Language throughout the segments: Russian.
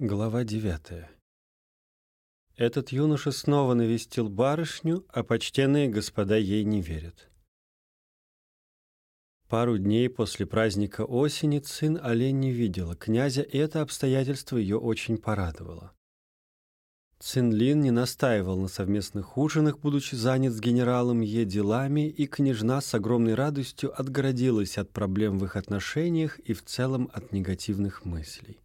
Глава девятая. Этот юноша снова навестил барышню, а почтенные господа ей не верят. Пару дней после праздника осени сын Олень не видела князя, и это обстоятельство ее очень порадовало. Цин Лин не настаивал на совместных ужинах, будучи занят с генералом Е делами, и княжна с огромной радостью отгородилась от проблем в их отношениях и в целом от негативных мыслей.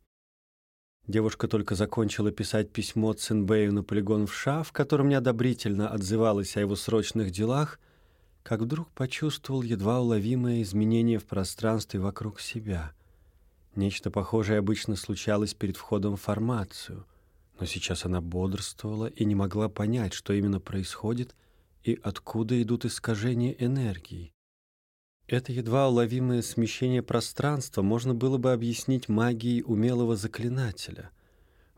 Девушка только закончила писать письмо Цинбэю на полигон в Ша, в котором неодобрительно отзывалась о его срочных делах, как вдруг почувствовал едва уловимое изменение в пространстве вокруг себя. Нечто похожее обычно случалось перед входом в формацию, но сейчас она бодрствовала и не могла понять, что именно происходит и откуда идут искажения энергии. Это едва уловимое смещение пространства можно было бы объяснить магией умелого заклинателя.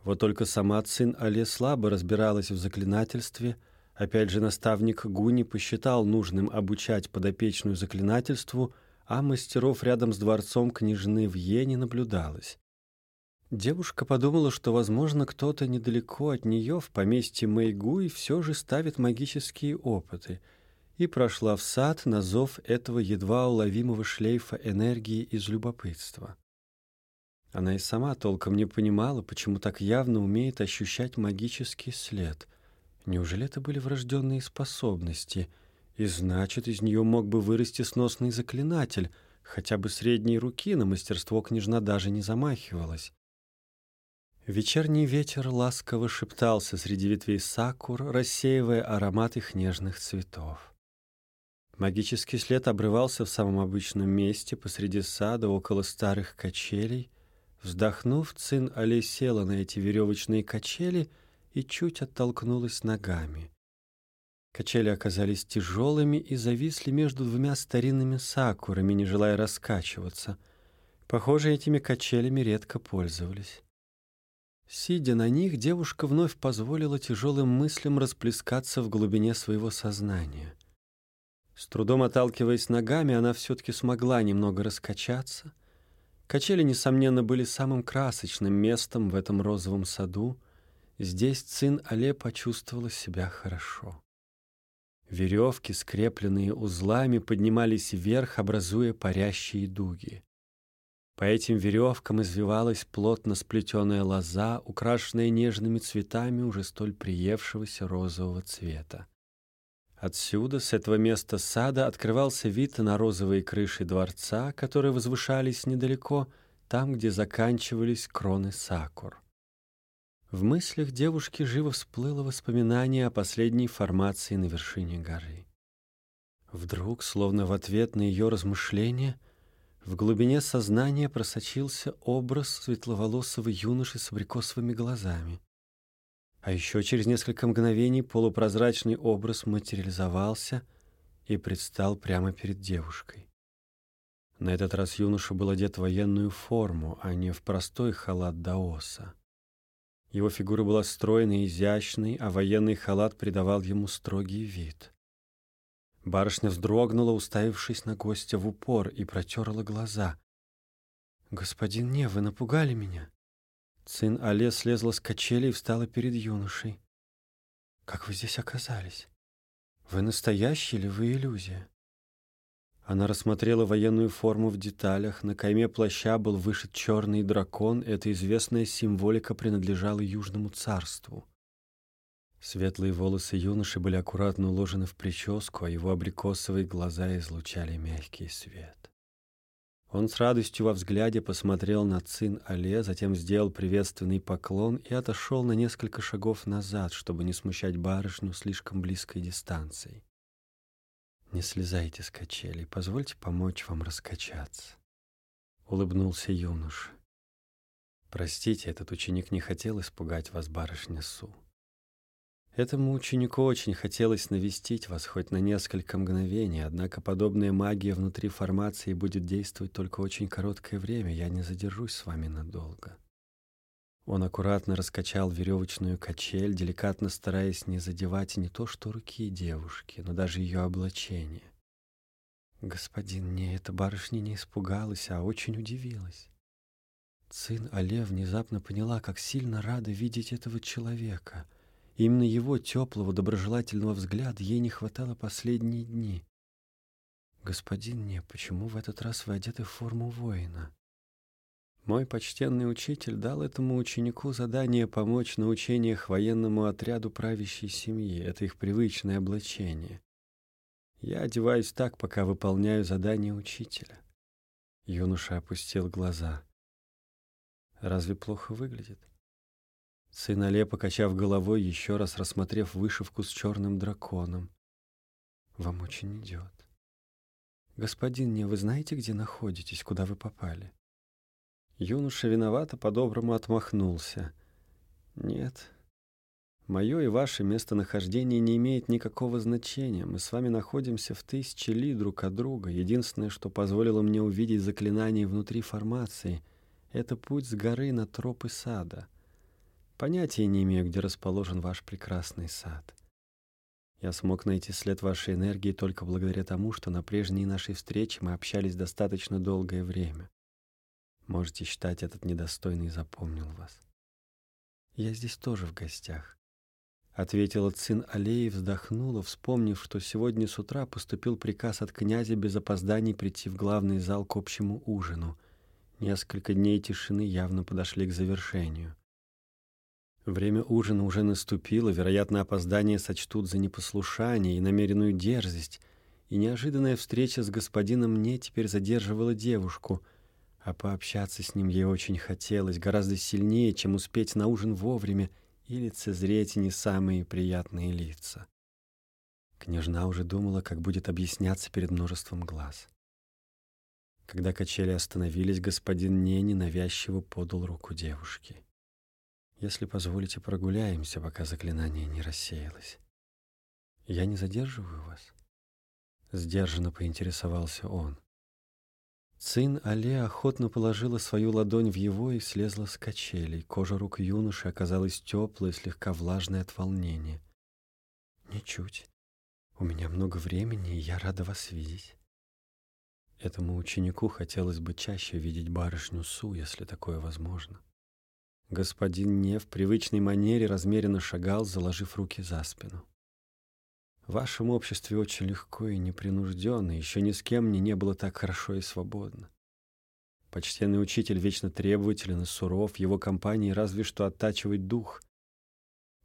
Вот только сама Цин Але слабо разбиралась в заклинательстве. Опять же, наставник Гуни посчитал нужным обучать подопечную заклинательству, а мастеров рядом с дворцом княжны в Йене наблюдалось. Девушка подумала, что, возможно, кто-то недалеко от нее в поместье Мэйгуй все же ставит магические опыты — и прошла в сад на зов этого едва уловимого шлейфа энергии из любопытства. Она и сама толком не понимала, почему так явно умеет ощущать магический след. Неужели это были врожденные способности? И значит, из нее мог бы вырасти сносный заклинатель, хотя бы средней руки на мастерство княжна даже не замахивалась. Вечерний ветер ласково шептался среди ветвей сакур, рассеивая аромат их нежных цветов. Магический след обрывался в самом обычном месте посреди сада около старых качелей. Вздохнув, Цин Али села на эти веревочные качели и чуть оттолкнулась ногами. Качели оказались тяжелыми и зависли между двумя старинными сакурами, не желая раскачиваться. Похоже, этими качелями редко пользовались. Сидя на них, девушка вновь позволила тяжелым мыслям расплескаться в глубине своего сознания — с трудом отталкиваясь ногами, она все-таки смогла немного раскачаться. Качели, несомненно, были самым красочным местом в этом розовом саду. Здесь Цин Але почувствовала себя хорошо. Веревки, скрепленные узлами, поднимались вверх, образуя парящие дуги. По этим веревкам извивалась плотно сплетенная лоза, украшенная нежными цветами уже столь приевшегося розового цвета. Отсюда, с этого места сада, открывался вид на розовые крыши дворца, которые возвышались недалеко, там, где заканчивались кроны сакур. В мыслях девушки живо всплыло воспоминание о последней формации на вершине горы. Вдруг, словно в ответ на ее размышления, в глубине сознания просочился образ светловолосого юноши с абрикосовыми глазами. А еще через несколько мгновений полупрозрачный образ материализовался и предстал прямо перед девушкой. На этот раз юноша был одет в военную форму, а не в простой халат даоса. Его фигура была стройной и изящной, а военный халат придавал ему строгий вид. Барышня вздрогнула, уставившись на гостя в упор, и протерла глаза. «Господин Не, вы напугали меня!» Сын Але слезла с качели и встала перед юношей. «Как вы здесь оказались? Вы настоящий или вы иллюзия?» Она рассмотрела военную форму в деталях. На кайме плаща был вышит черный дракон. Эта известная символика принадлежала Южному царству. Светлые волосы юноши были аккуратно уложены в прическу, а его абрикосовые глаза излучали мягкий свет. Он с радостью во взгляде посмотрел на Цин Але, затем сделал приветственный поклон и отошел на несколько шагов назад, чтобы не смущать барышню слишком близкой дистанцией. «Не слезайте с качелей, позвольте помочь вам раскачаться», — улыбнулся юноша. «Простите, этот ученик не хотел испугать вас, барышня Су. Этому ученику очень хотелось навестить вас хоть на несколько мгновений, однако подобная магия внутри формации будет действовать только очень короткое время, я не задержусь с вами надолго. Он аккуратно раскачал веревочную качель, деликатно стараясь не задевать не то что руки девушки, но даже ее облачение. Господин, не, эта барышня не испугалась, а очень удивилась. Цин Але внезапно поняла, как сильно рада видеть этого человека. Именно его теплого, доброжелательного взгляда ей не хватало последние дни. «Господин Не, почему в этот раз вы одеты в форму воина?» Мой почтенный учитель дал этому ученику задание помочь на учениях военному отряду правящей семьи. Это их привычное облачение. Я одеваюсь так, пока выполняю задание учителя. Юноша опустил глаза. Разве плохо выглядит? Сын Але, покачав головой, еще раз рассмотрев вышивку с черным драконом. Вам очень идет. Господин, не вы знаете, где находитесь, куда вы попали? Юноша виновато по-доброму отмахнулся. Нет, мое и ваше местонахождение не имеет никакого значения. Мы с вами находимся в тысячи ли друг от друга. Единственное, что позволило мне увидеть заклинание внутри формации, это путь с горы на тропы сада. Понятия не имею, где расположен ваш прекрасный сад. Я смог найти след вашей энергии только благодаря тому, что на прежней нашей встрече мы общались достаточно долгое время. Можете считать, этот недостойный запомнил вас. Я здесь тоже в гостях. Ответила Цин Аллеи, вздохнула, вспомнив, что сегодня с утра поступил приказ от князя без опозданий прийти в главный зал к общему ужину. Несколько дней тишины явно подошли к завершению. Время ужина уже наступило, вероятно, опоздание сочтут за непослушание и намеренную дерзость, и неожиданная встреча с господином мне теперь задерживала девушку, а пообщаться с ним ей очень хотелось, гораздо сильнее, чем успеть на ужин вовремя и лицезреть не самые приятные лица. Княжна уже думала, как будет объясняться перед множеством глаз. Когда качели остановились, господин Нени навязчиво подал руку девушке. Если позволите, прогуляемся, пока заклинание не рассеялось. Я не задерживаю вас? Сдержанно поинтересовался он. Цин Але охотно положила свою ладонь в его и слезла с качелей. Кожа рук юноши оказалась теплой, слегка влажной от волнения. «Ничуть. У меня много времени, и я рада вас видеть». Этому ученику хотелось бы чаще видеть барышню Су, если такое возможно. Господин Не в привычной манере размеренно шагал, заложив руки за спину. В вашем обществе очень легко и непринужденно, еще ни с кем мне не было так хорошо и свободно. Почтенный учитель вечно требователен и суров, его компании разве что оттачивать дух.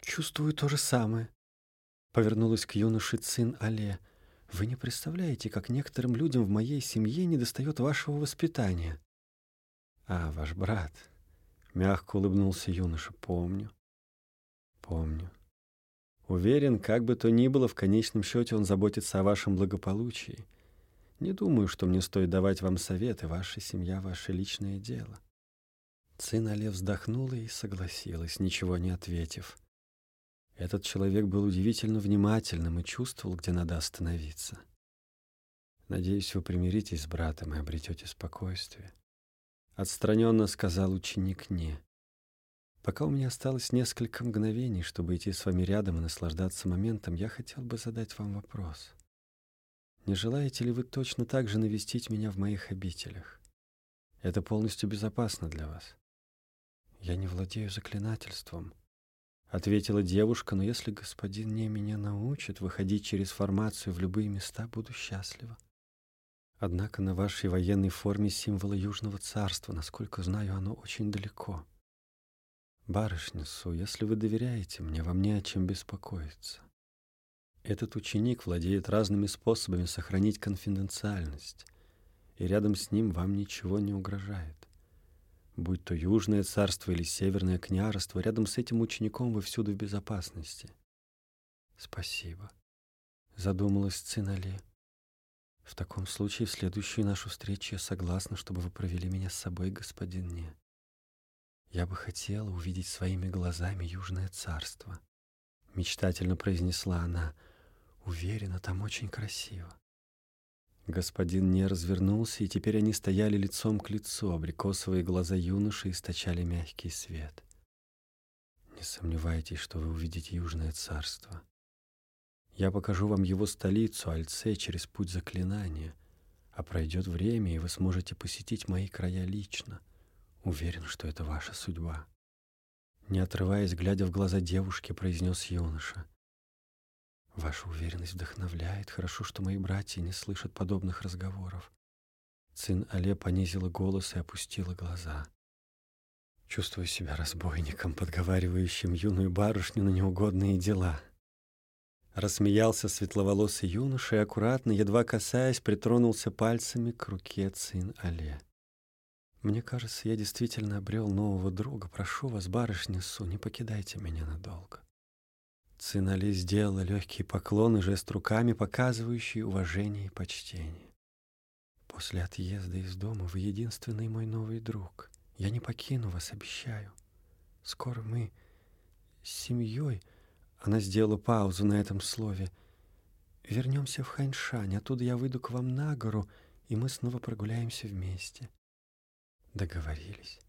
Чувствую то же самое. Повернулась к юноше Цин Але. Вы не представляете, как некоторым людям в моей семье недостает вашего воспитания. А, ваш брат, Мягко улыбнулся юноша. Помню. Помню. Уверен, как бы то ни было, в конечном счете он заботится о вашем благополучии. Не думаю, что мне стоит давать вам советы. Ваша семья — ваше личное дело. Цин Але вздохнула и согласилась, ничего не ответив. Этот человек был удивительно внимательным и чувствовал, где надо остановиться. Надеюсь, вы примиритесь с братом и обретете спокойствие. Отстраненно сказал ученик «не». Пока у меня осталось несколько мгновений, чтобы идти с вами рядом и наслаждаться моментом, я хотел бы задать вам вопрос. Не желаете ли вы точно так же навестить меня в моих обителях? Это полностью безопасно для вас. Я не владею заклинательством, ответила девушка, но если господин не меня научит выходить через формацию в любые места, буду счастлива. Однако на вашей военной форме символы Южного царства, насколько знаю, оно очень далеко. Барышня Су, если вы доверяете мне, вам не о чем беспокоиться. Этот ученик владеет разными способами сохранить конфиденциальность, и рядом с ним вам ничего не угрожает. Будь то Южное царство или Северное княжество, рядом с этим учеником вы всюду в безопасности. Спасибо, задумалась Цинали. В таком случае в следующую нашу встречу я согласна, чтобы вы провели меня с собой, господин Не. Я бы хотела увидеть своими глазами Южное царство. Мечтательно произнесла она. Уверена, там очень красиво. Господин не развернулся, и теперь они стояли лицом к лицу, абрикосовые глаза юноши источали мягкий свет. Не сомневайтесь, что вы увидите Южное царство. Я покажу вам его столицу, Альце, через путь заклинания. А пройдет время, и вы сможете посетить мои края лично. Уверен, что это ваша судьба. Не отрываясь, глядя в глаза девушки, произнес юноша. Ваша уверенность вдохновляет. Хорошо, что мои братья не слышат подобных разговоров. Цин Але понизила голос и опустила глаза. Чувствую себя разбойником, подговаривающим юную барышню на неугодные дела. Рассмеялся светловолосый юноша и аккуратно, едва касаясь, притронулся пальцами к руке Цин Але. Мне кажется, я действительно обрел нового друга. Прошу вас, барышня Су, не покидайте меня надолго. Цин Але сделала легкий поклон и жест руками, показывающий уважение и почтение. После отъезда из дома вы единственный мой новый друг. Я не покину вас, обещаю. Скоро мы с семьей... Она сделала паузу на этом слове. Вернемся в Ханьшань, оттуда я выйду к вам на гору, и мы снова прогуляемся вместе. Договорились.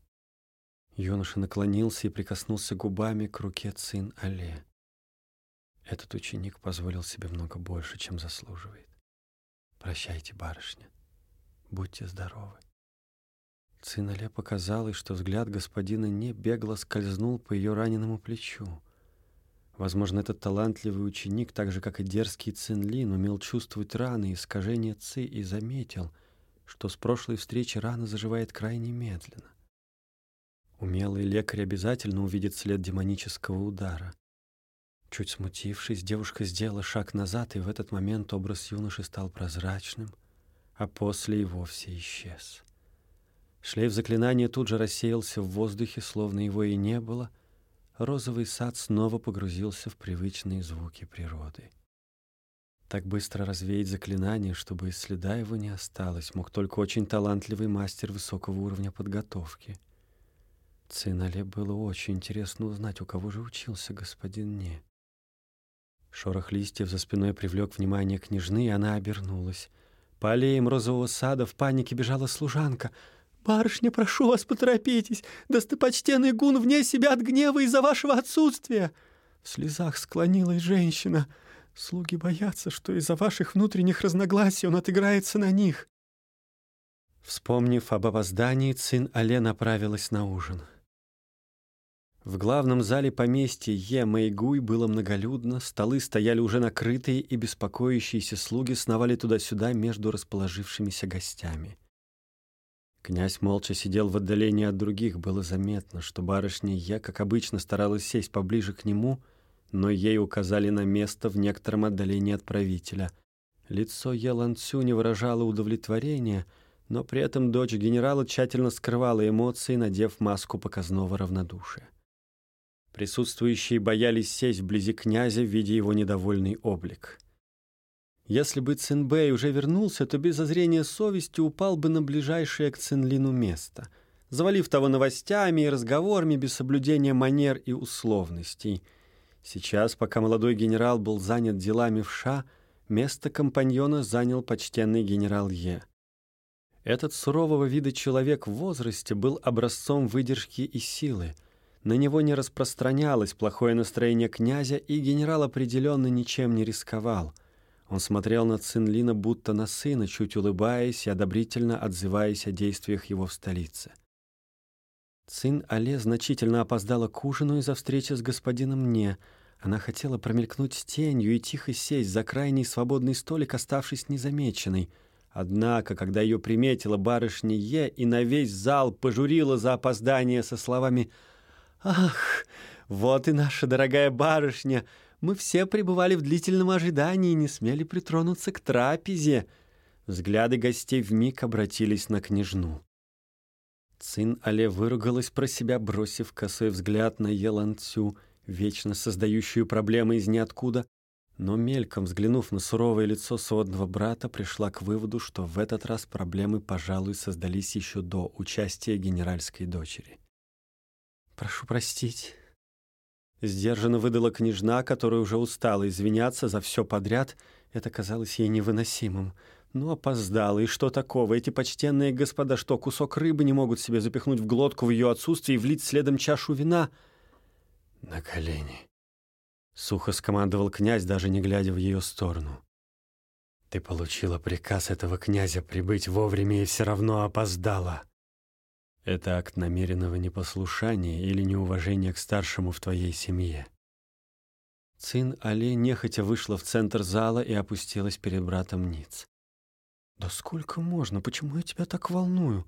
Юноша наклонился и прикоснулся губами к руке Цин Але. Этот ученик позволил себе много больше, чем заслуживает. Прощайте, барышня. Будьте здоровы. Цинале показалось, что взгляд господина не бегло скользнул по ее раненому плечу. Возможно, этот талантливый ученик, так же, как и дерзкий Цинлин, умел чувствовать раны и искажения Ци и заметил, что с прошлой встречи рана заживает крайне медленно. Умелый лекарь обязательно увидит след демонического удара. Чуть смутившись, девушка сделала шаг назад, и в этот момент образ юноши стал прозрачным — а после и вовсе исчез. Шлейф заклинания тут же рассеялся в воздухе, словно его и не было. Розовый сад снова погрузился в привычные звуки природы. Так быстро развеять заклинание, чтобы и следа его не осталось, мог только очень талантливый мастер высокого уровня подготовки. Цинале было очень интересно узнать, у кого же учился господин Не. Шорох листьев за спиной привлек внимание княжны, и она обернулась. По аллеям розового сада в панике бежала служанка. «Барышня, прошу вас, поторопитесь! Достопочтенный гун вне себя от гнева из-за вашего отсутствия!» В слезах склонилась женщина. «Слуги боятся, что из-за ваших внутренних разногласий он отыграется на них». Вспомнив об опоздании, Цин Але направилась на ужин. В главном зале поместья Е Мэйгуй было многолюдно, столы стояли уже накрытые, и беспокоящиеся слуги сновали туда-сюда между расположившимися гостями. Князь молча сидел в отдалении от других. Было заметно, что барышня Е, как обычно, старалась сесть поближе к нему, но ей указали на место в некотором отдалении от правителя. Лицо Е Ланцю не выражало удовлетворения, но при этом дочь генерала тщательно скрывала эмоции, надев маску показного равнодушия. Присутствующие боялись сесть вблизи князя, видя его недовольный облик. Если бы Цинбэй уже вернулся, то без зазрения совести упал бы на ближайшее к Цинлину место, завалив того новостями и разговорами без соблюдения манер и условностей. Сейчас, пока молодой генерал был занят делами в Ша, место компаньона занял почтенный генерал Е. Этот сурового вида человек в возрасте был образцом выдержки и силы — на него не распространялось плохое настроение князя, и генерал определенно ничем не рисковал. Он смотрел на Цинлина будто на сына, чуть улыбаясь и одобрительно отзываясь о действиях его в столице. Цин Але значительно опоздала к ужину из-за встречи с господином Не. Она хотела промелькнуть тенью и тихо сесть за крайний свободный столик, оставшись незамеченной. Однако, когда ее приметила барышня Е и на весь зал пожурила за опоздание со словами «Ах, вот и наша дорогая барышня! Мы все пребывали в длительном ожидании и не смели притронуться к трапезе!» Взгляды гостей вмиг обратились на княжну. Цин Але выругалась про себя, бросив косой взгляд на Еланцю, вечно создающую проблемы из ниоткуда, но мельком взглянув на суровое лицо сводного брата, пришла к выводу, что в этот раз проблемы, пожалуй, создались еще до участия генеральской дочери. «Прошу простить». Сдержанно выдала княжна, которая уже устала извиняться за все подряд. Это казалось ей невыносимым. Ну, опоздала, и что такого? Эти почтенные господа что, кусок рыбы не могут себе запихнуть в глотку в ее отсутствии и влить следом чашу вина? На колени. Сухо скомандовал князь, даже не глядя в ее сторону. Ты получила приказ этого князя прибыть вовремя и все равно опоздала. Это акт намеренного непослушания или неуважения к старшему в твоей семье. Цин Але нехотя вышла в центр зала и опустилась перед братом Ниц. «Да сколько можно? Почему я тебя так волную?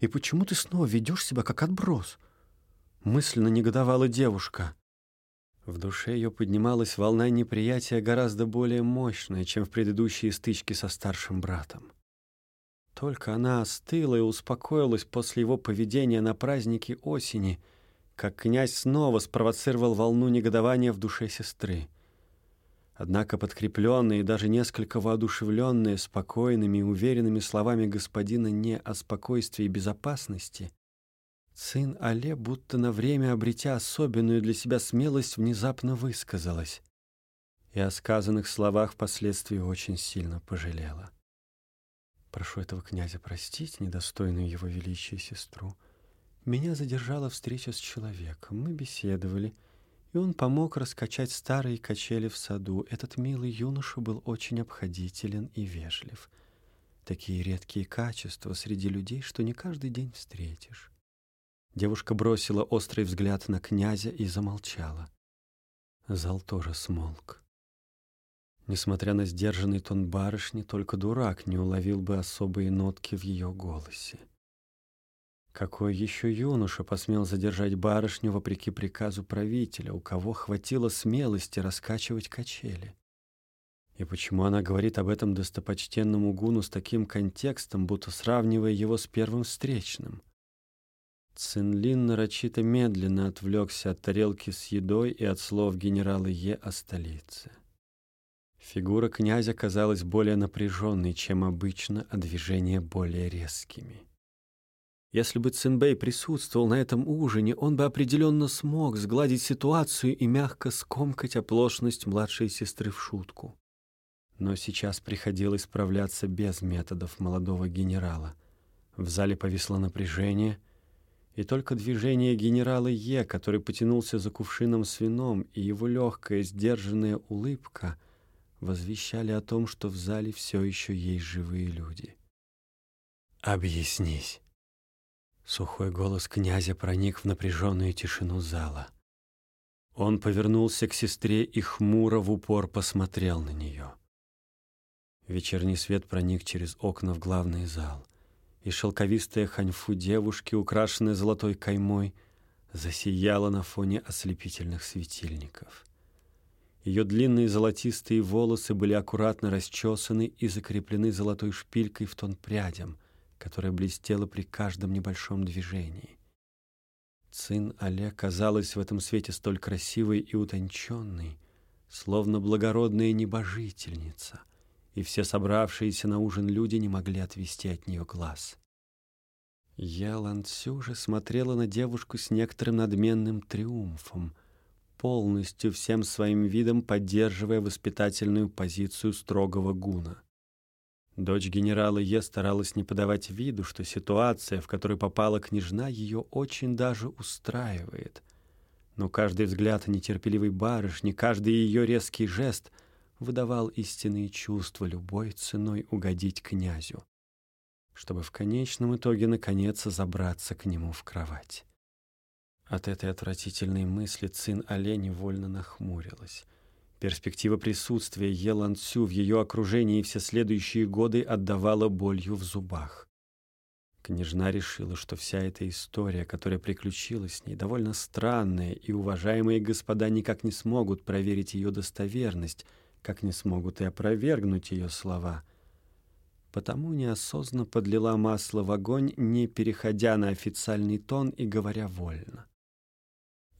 И почему ты снова ведешь себя как отброс?» Мысленно негодовала девушка. В душе ее поднималась волна неприятия гораздо более мощная, чем в предыдущие стычки со старшим братом. Только она остыла и успокоилась после его поведения на празднике осени — как князь снова спровоцировал волну негодования в душе сестры. Однако подкрепленные и даже несколько воодушевленные спокойными и уверенными словами господина не о спокойствии и безопасности, сын Але, будто на время обретя особенную для себя смелость, внезапно высказалась и о сказанных словах впоследствии очень сильно пожалела. Прошу этого князя простить недостойную его величия сестру — меня задержала встреча с человеком. Мы беседовали, и он помог раскачать старые качели в саду. Этот милый юноша был очень обходителен и вежлив. Такие редкие качества среди людей, что не каждый день встретишь. Девушка бросила острый взгляд на князя и замолчала. Зал тоже смолк. Несмотря на сдержанный тон барышни, только дурак не уловил бы особые нотки в ее голосе. Какой еще юноша посмел задержать барышню вопреки приказу правителя, у кого хватило смелости раскачивать качели? И почему она говорит об этом достопочтенному гуну с таким контекстом, будто сравнивая его с первым встречным? Цинлин нарочито медленно отвлекся от тарелки с едой и от слов генерала Е о столице. Фигура князя казалась более напряженной, чем обычно, а движения более резкими. Если бы Цинбэй присутствовал на этом ужине, он бы определенно смог сгладить ситуацию и мягко скомкать оплошность младшей сестры в шутку. Но сейчас приходилось справляться без методов молодого генерала. В зале повисло напряжение, и только движение генерала Е, который потянулся за кувшином с вином, и его легкая, сдержанная улыбка возвещали о том, что в зале все еще есть живые люди. «Объяснись», Сухой голос князя проник в напряженную тишину зала. Он повернулся к сестре и хмуро в упор посмотрел на нее. Вечерний свет проник через окна в главный зал, и шелковистая ханьфу девушки, украшенная золотой каймой, засияла на фоне ослепительных светильников. Ее длинные золотистые волосы были аккуратно расчесаны и закреплены золотой шпилькой в тон прядям, которая блестела при каждом небольшом движении. Цин Але казалась в этом свете столь красивой и утонченной, словно благородная небожительница, и все собравшиеся на ужин люди не могли отвести от нее глаз. Ялан Цю же смотрела на девушку с некоторым надменным триумфом, полностью всем своим видом поддерживая воспитательную позицию строгого гуна. Дочь генерала Е старалась не подавать виду, что ситуация, в которой попала княжна, ее очень даже устраивает. Но каждый взгляд нетерпеливой барышни, каждый ее резкий жест выдавал истинные чувства любой ценой угодить князю, чтобы в конечном итоге наконец забраться к нему в кровать. От этой отвратительной мысли Цин Олень невольно нахмурилась. Перспектива присутствия Елан Цю в ее окружении все следующие годы отдавала болью в зубах. Княжна решила, что вся эта история, которая приключилась с ней, довольно странная, и уважаемые господа никак не смогут проверить ее достоверность, как не смогут и опровергнуть ее слова. Потому неосознанно подлила масло в огонь, не переходя на официальный тон и говоря вольно.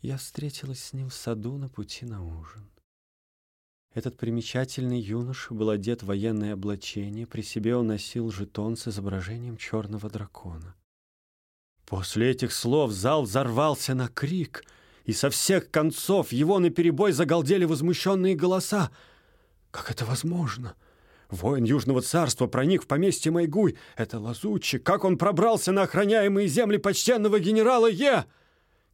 Я встретилась с ним в саду на пути на ужин. Этот примечательный юноша был одет в военное облачение, при себе он носил жетон с изображением черного дракона. После этих слов зал взорвался на крик, и со всех концов его наперебой загалдели возмущенные голоса. «Как это возможно?» Воин Южного царства проник в поместье Майгуй. Это лазутчик. Как он пробрался на охраняемые земли почтенного генерала Е?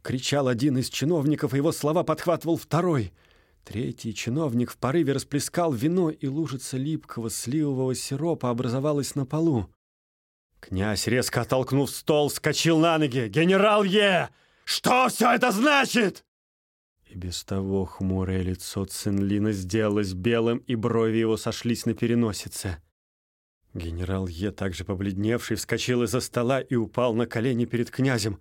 Кричал один из чиновников, и его слова подхватывал второй — Третий чиновник в порыве расплескал вино, и лужица липкого сливового сиропа образовалась на полу. Князь, резко оттолкнув стол, скочил на ноги. «Генерал Е! Что все это значит?» И без того хмурое лицо Цинлина сделалось белым, и брови его сошлись на переносице. Генерал Е, также побледневший, вскочил из-за стола и упал на колени перед князем.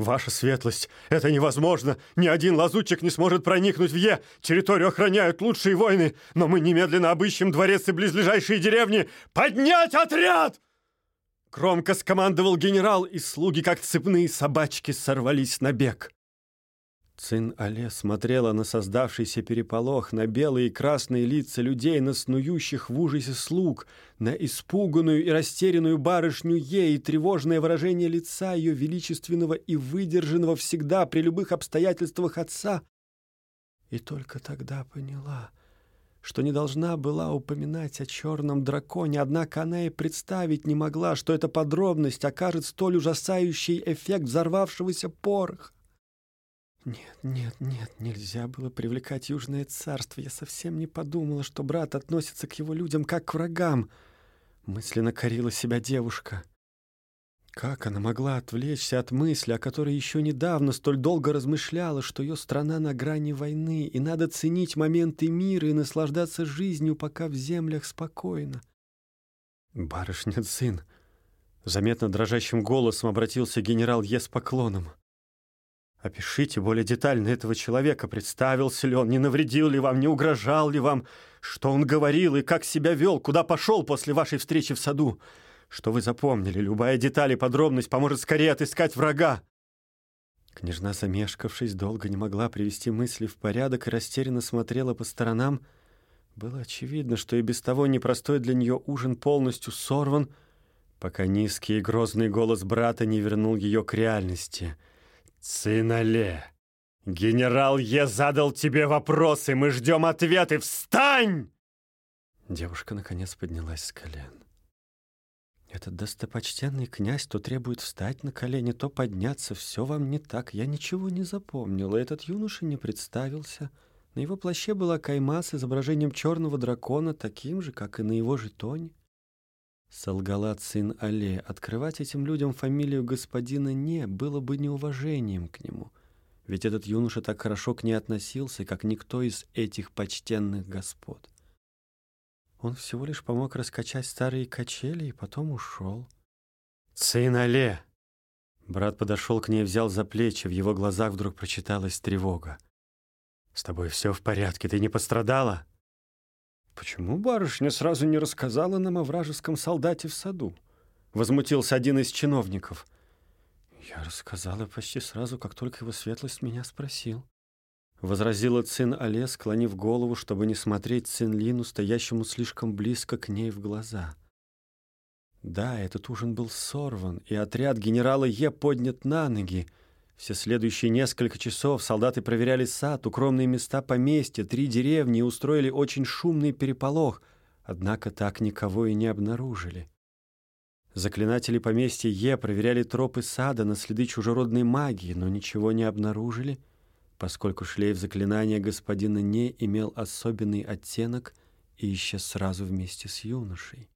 «Ваша светлость, это невозможно! Ни один лазутчик не сможет проникнуть в Е! Территорию охраняют лучшие воины, но мы немедленно обыщем дворец и близлежащие деревни! Поднять отряд!» Громко скомандовал генерал, и слуги, как цепные собачки, сорвались на бег. Цин Але смотрела на создавшийся переполох, на белые и красные лица людей, на снующих в ужасе слуг, на испуганную и растерянную барышню ей, и тревожное выражение лица ее величественного и выдержанного всегда при любых обстоятельствах отца. И только тогда поняла, что не должна была упоминать о черном драконе, однако она и представить не могла, что эта подробность окажет столь ужасающий эффект взорвавшегося пороха. Нет, нет, нет, нельзя было привлекать Южное царство. Я совсем не подумала, что брат относится к его людям как к врагам. Мысленно корила себя девушка. Как она могла отвлечься от мысли, о которой еще недавно столь долго размышляла, что ее страна на грани войны, и надо ценить моменты мира и наслаждаться жизнью, пока в землях спокойно? «Барышня сын!» Заметно дрожащим голосом обратился генерал Е с поклоном. Опишите более детально этого человека. Представился ли он, не навредил ли вам, не угрожал ли вам, что он говорил и как себя вел, куда пошел после вашей встречи в саду. Что вы запомнили? Любая деталь и подробность поможет скорее отыскать врага. Княжна, замешкавшись, долго не могла привести мысли в порядок и растерянно смотрела по сторонам. Было очевидно, что и без того непростой для нее ужин полностью сорван, пока низкий и грозный голос брата не вернул ее к реальности — «Цинале, генерал Е задал тебе вопросы, мы ждем ответы. Встань!» Девушка наконец поднялась с колен. «Этот достопочтенный князь то требует встать на колени, то подняться. Все вам не так. Я ничего не запомнила. Этот юноша не представился. На его плаще была кайма с изображением черного дракона, таким же, как и на его жетоне. Солгала сын Але. Открывать этим людям фамилию господина Не было бы неуважением к нему. Ведь этот юноша так хорошо к ней относился, как никто из этих почтенных господ. Он всего лишь помог раскачать старые качели и потом ушел. «Сын Але!» Брат подошел к ней, взял за плечи, в его глазах вдруг прочиталась тревога. «С тобой все в порядке, ты не пострадала?» «Почему барышня сразу не рассказала нам о вражеском солдате в саду?» — возмутился один из чиновников. «Я рассказала почти сразу, как только его светлость меня спросил», — возразила Цин Але, склонив голову, чтобы не смотреть Цин Лину, стоящему слишком близко к ней в глаза. Да, этот ужин был сорван, и отряд генерала Е поднят на ноги — все следующие несколько часов солдаты проверяли сад, укромные места поместья, три деревни и устроили очень шумный переполох, однако так никого и не обнаружили. Заклинатели поместья Е проверяли тропы сада на следы чужеродной магии, но ничего не обнаружили, поскольку шлейф заклинания господина Не имел особенный оттенок и исчез сразу вместе с юношей.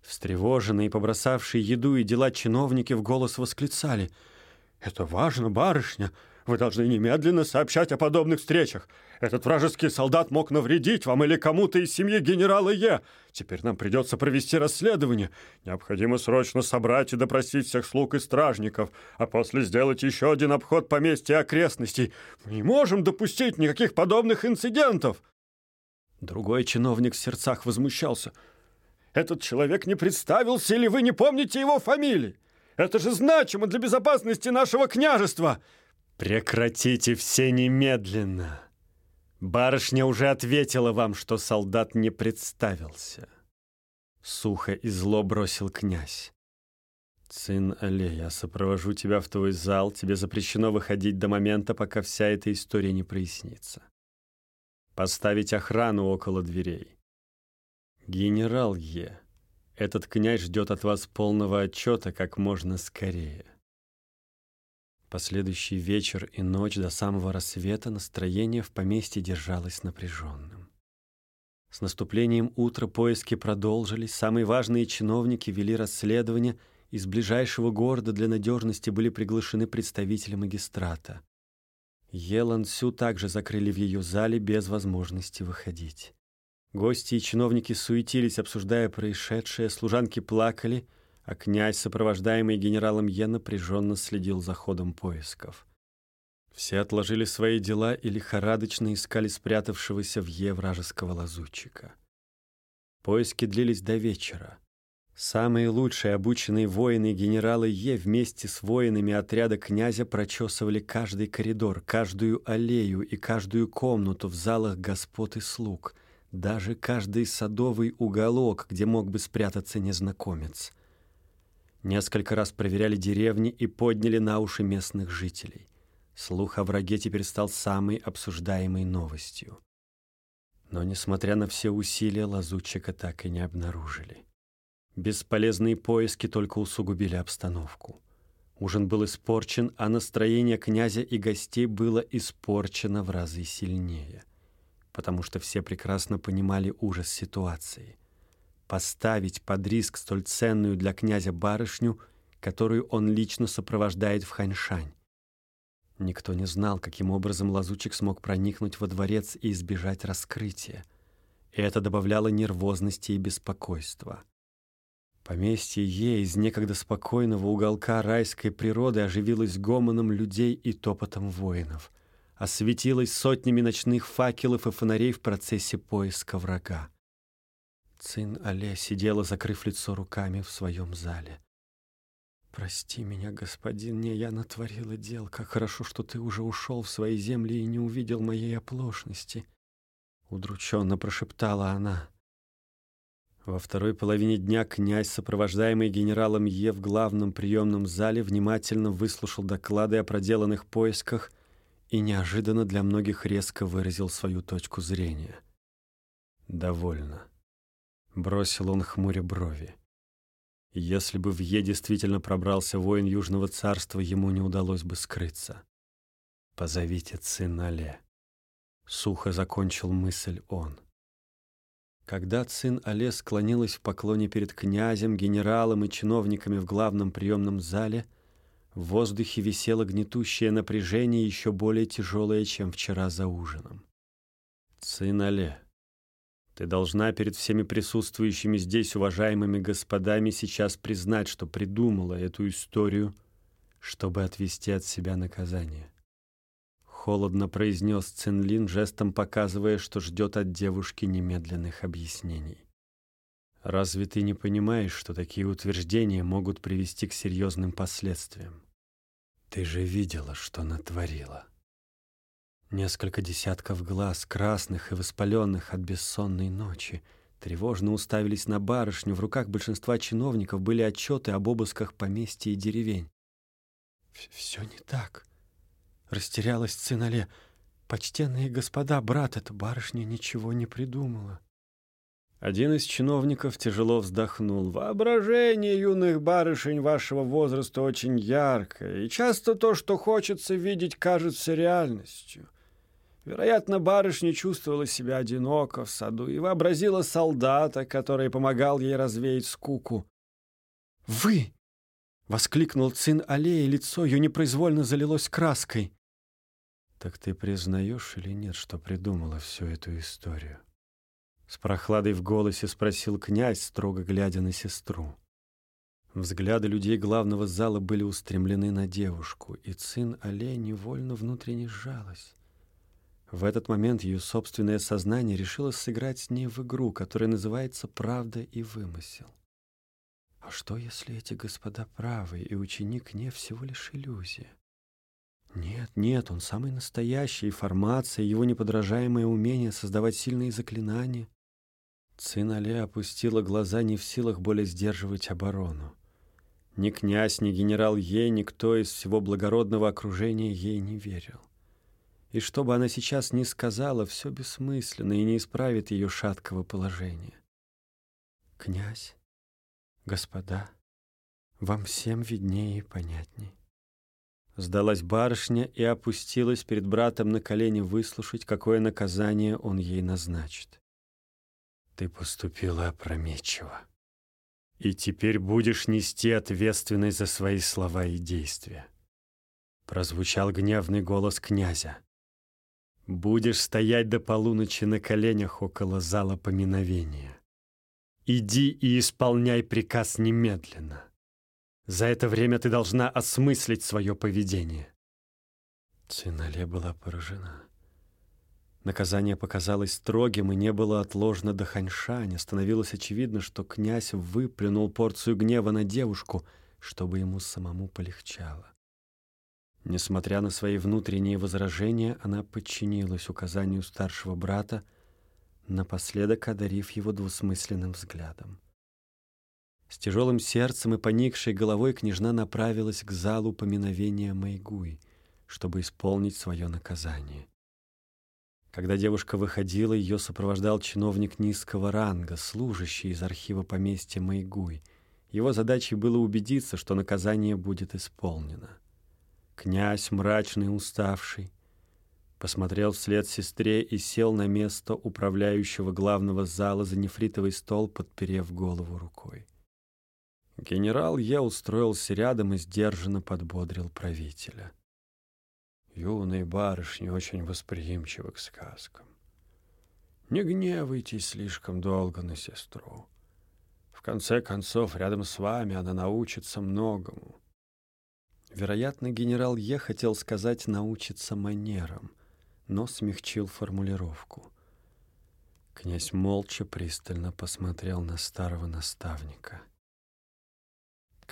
Встревоженные, побросавшие еду и дела чиновники в голос восклицали — «Это важно, барышня. Вы должны немедленно сообщать о подобных встречах. Этот вражеский солдат мог навредить вам или кому-то из семьи генерала Е. Теперь нам придется провести расследование. Необходимо срочно собрать и допросить всех слуг и стражников, а после сделать еще один обход поместья и окрестностей. Мы не можем допустить никаких подобных инцидентов». Другой чиновник в сердцах возмущался. «Этот человек не представился, или вы не помните его фамилии? Это же значимо для безопасности нашего княжества!» «Прекратите все немедленно! Барышня уже ответила вам, что солдат не представился!» Сухо и зло бросил князь. «Сын Але, я сопровожу тебя в твой зал. Тебе запрещено выходить до момента, пока вся эта история не прояснится. Поставить охрану около дверей. Генерал Е, этот князь ждет от вас полного отчета как можно скорее. Последующий вечер и ночь до самого рассвета настроение в поместье держалось напряженным. С наступлением утра поиски продолжились, самые важные чиновники вели расследование, из ближайшего города для надежности были приглашены представители магистрата. Елан Сю также закрыли в ее зале без возможности выходить. Гости и чиновники суетились, обсуждая происшедшее, служанки плакали, а князь, сопровождаемый генералом Е, напряженно следил за ходом поисков. Все отложили свои дела и лихорадочно искали спрятавшегося в Е вражеского лазутчика. Поиски длились до вечера. Самые лучшие обученные воины генералы Е вместе с воинами отряда князя прочесывали каждый коридор, каждую аллею и каждую комнату в залах господ и слуг, даже каждый садовый уголок, где мог бы спрятаться незнакомец. Несколько раз проверяли деревни и подняли на уши местных жителей. Слух о враге теперь стал самой обсуждаемой новостью. Но, несмотря на все усилия, лазутчика так и не обнаружили. Бесполезные поиски только усугубили обстановку. Ужин был испорчен, а настроение князя и гостей было испорчено в разы сильнее, потому что все прекрасно понимали ужас ситуации. Поставить под риск столь ценную для князя барышню, которую он лично сопровождает в Ханьшань. Никто не знал, каким образом лазучик смог проникнуть во дворец и избежать раскрытия. И это добавляло нервозности и беспокойства. Поместье Е из некогда спокойного уголка райской природы оживилось гомоном людей и топотом воинов, осветилось сотнями ночных факелов и фонарей в процессе поиска врага. Цин Але сидела, закрыв лицо руками в своем зале. «Прости меня, господин, не я натворила дел. Как хорошо, что ты уже ушел в свои земли и не увидел моей оплошности!» Удрученно прошептала она. Во второй половине дня князь, сопровождаемый генералом Е в главном приемном зале, внимательно выслушал доклады о проделанных поисках и неожиданно для многих резко выразил свою точку зрения. «Довольно», — бросил он хмуря брови. Если бы в Е действительно пробрался воин Южного царства, ему не удалось бы скрыться. «Позовите Цинале», — сухо закончил мысль он. Когда сын Але склонилась в поклоне перед князем, генералом и чиновниками в главном приемном зале, в воздухе висело гнетущее напряжение, еще более тяжелое, чем вчера за ужином. «Сын Але, ты должна перед всеми присутствующими здесь уважаемыми господами сейчас признать, что придумала эту историю, чтобы отвести от себя наказание холодно произнес Цинлин, жестом показывая, что ждет от девушки немедленных объяснений. Разве ты не понимаешь, что такие утверждения могут привести к серьезным последствиям? Ты же видела, что натворила. Несколько десятков глаз, красных и воспаленных от бессонной ночи, тревожно уставились на барышню. В руках большинства чиновников были отчеты об обысках поместья и деревень. «Все не так», Растерялась Цинале. «Почтенные господа, брат, эта барышня ничего не придумала». Один из чиновников тяжело вздохнул. «Воображение юных барышень вашего возраста очень яркое, и часто то, что хочется видеть, кажется реальностью. Вероятно, барышня чувствовала себя одиноко в саду и вообразила солдата, который помогал ей развеять скуку. «Вы!» — воскликнул Цин Аллея, лицо ее непроизвольно залилось краской. «Так ты признаешь или нет, что придумала всю эту историю?» С прохладой в голосе спросил князь, строго глядя на сестру. Взгляды людей главного зала были устремлены на девушку, и Цин Але невольно внутренне сжалась. В этот момент ее собственное сознание решило сыграть с ней в игру, которая называется «Правда и вымысел». А что, если эти господа правы, и ученик не всего лишь иллюзия? Нет, нет, он самый настоящий, и формация, его неподражаемое умение создавать сильные заклинания. Цинале опустила глаза, не в силах более сдерживать оборону. Ни князь, ни генерал ей, никто из всего благородного окружения ей не верил. И что бы она сейчас ни сказала, все бессмысленно и не исправит ее шаткого положения. «Князь, господа, вам всем виднее и понятней. Сдалась барышня и опустилась перед братом на колени выслушать, какое наказание он ей назначит. Ты поступила опрометчиво. И теперь будешь нести ответственность за свои слова и действия. Прозвучал гневный голос князя. Будешь стоять до полуночи на коленях около зала поминовения. Иди и исполняй приказ немедленно. За это время ты должна осмыслить свое поведение. Цинале была поражена. Наказание показалось строгим и не было отложено до Ханьшаня. Становилось очевидно, что князь выплюнул порцию гнева на девушку, чтобы ему самому полегчало. Несмотря на свои внутренние возражения, она подчинилась указанию старшего брата, напоследок одарив его двусмысленным взглядом. С тяжелым сердцем и поникшей головой княжна направилась к залу поминовения Майгуй, чтобы исполнить свое наказание. Когда девушка выходила, ее сопровождал чиновник низкого ранга, служащий из архива поместья Майгуй. Его задачей было убедиться, что наказание будет исполнено. Князь, мрачный и уставший, посмотрел вслед сестре и сел на место управляющего главного зала за нефритовый стол, подперев голову рукой. Генерал Е устроился рядом и сдержанно подбодрил правителя — Юные барышни очень восприимчивы к сказкам. Не гневайтесь слишком долго на сестру. В конце концов, рядом с вами она научится многому. Вероятно, генерал Е хотел сказать «научиться манерам», но смягчил формулировку. Князь молча пристально посмотрел на старого наставника —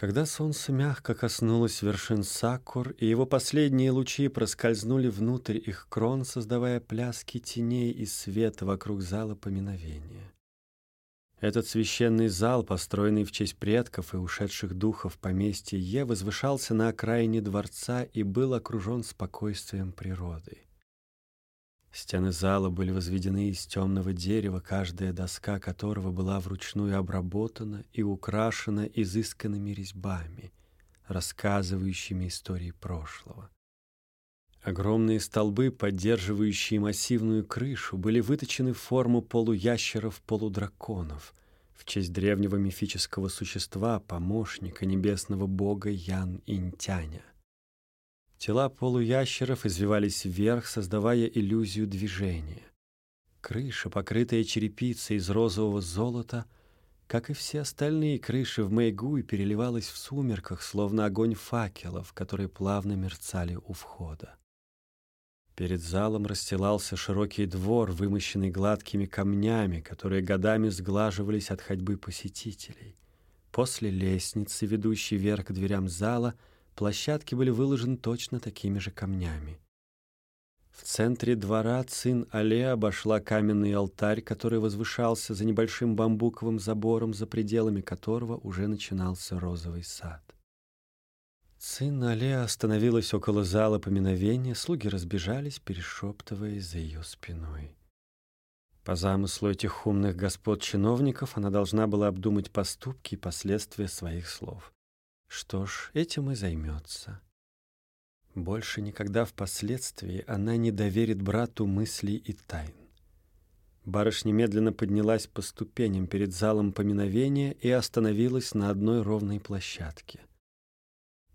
когда солнце мягко коснулось вершин сакур, и его последние лучи проскользнули внутрь их крон, создавая пляски теней и света вокруг зала поминовения. Этот священный зал, построенный в честь предков и ушедших духов поместья Е, возвышался на окраине дворца и был окружен спокойствием природы. Стены зала были возведены из темного дерева, каждая доска которого была вручную обработана и украшена изысканными резьбами, рассказывающими истории прошлого. Огромные столбы, поддерживающие массивную крышу, были выточены в форму полуящеров-полудраконов в честь древнего мифического существа, помощника небесного бога Ян-Интяня. Тела полуящеров извивались вверх, создавая иллюзию движения. Крыша, покрытая черепицей из розового золота, как и все остальные крыши в Мэйгуй, переливалась в сумерках, словно огонь факелов, которые плавно мерцали у входа. Перед залом расстилался широкий двор, вымощенный гладкими камнями, которые годами сглаживались от ходьбы посетителей. После лестницы, ведущей вверх к дверям зала, — Площадки были выложены точно такими же камнями. В центре двора Цин Але обошла каменный алтарь, который возвышался за небольшим бамбуковым забором, за пределами которого уже начинался розовый сад. Цин Але остановилась около зала поминовения, слуги разбежались, перешептываясь за ее спиной. По замыслу этих умных господ-чиновников она должна была обдумать поступки и последствия своих слов. Что ж, этим и займется. Больше никогда впоследствии она не доверит брату мыслей и тайн. Барышня медленно поднялась по ступеням перед залом поминовения и остановилась на одной ровной площадке.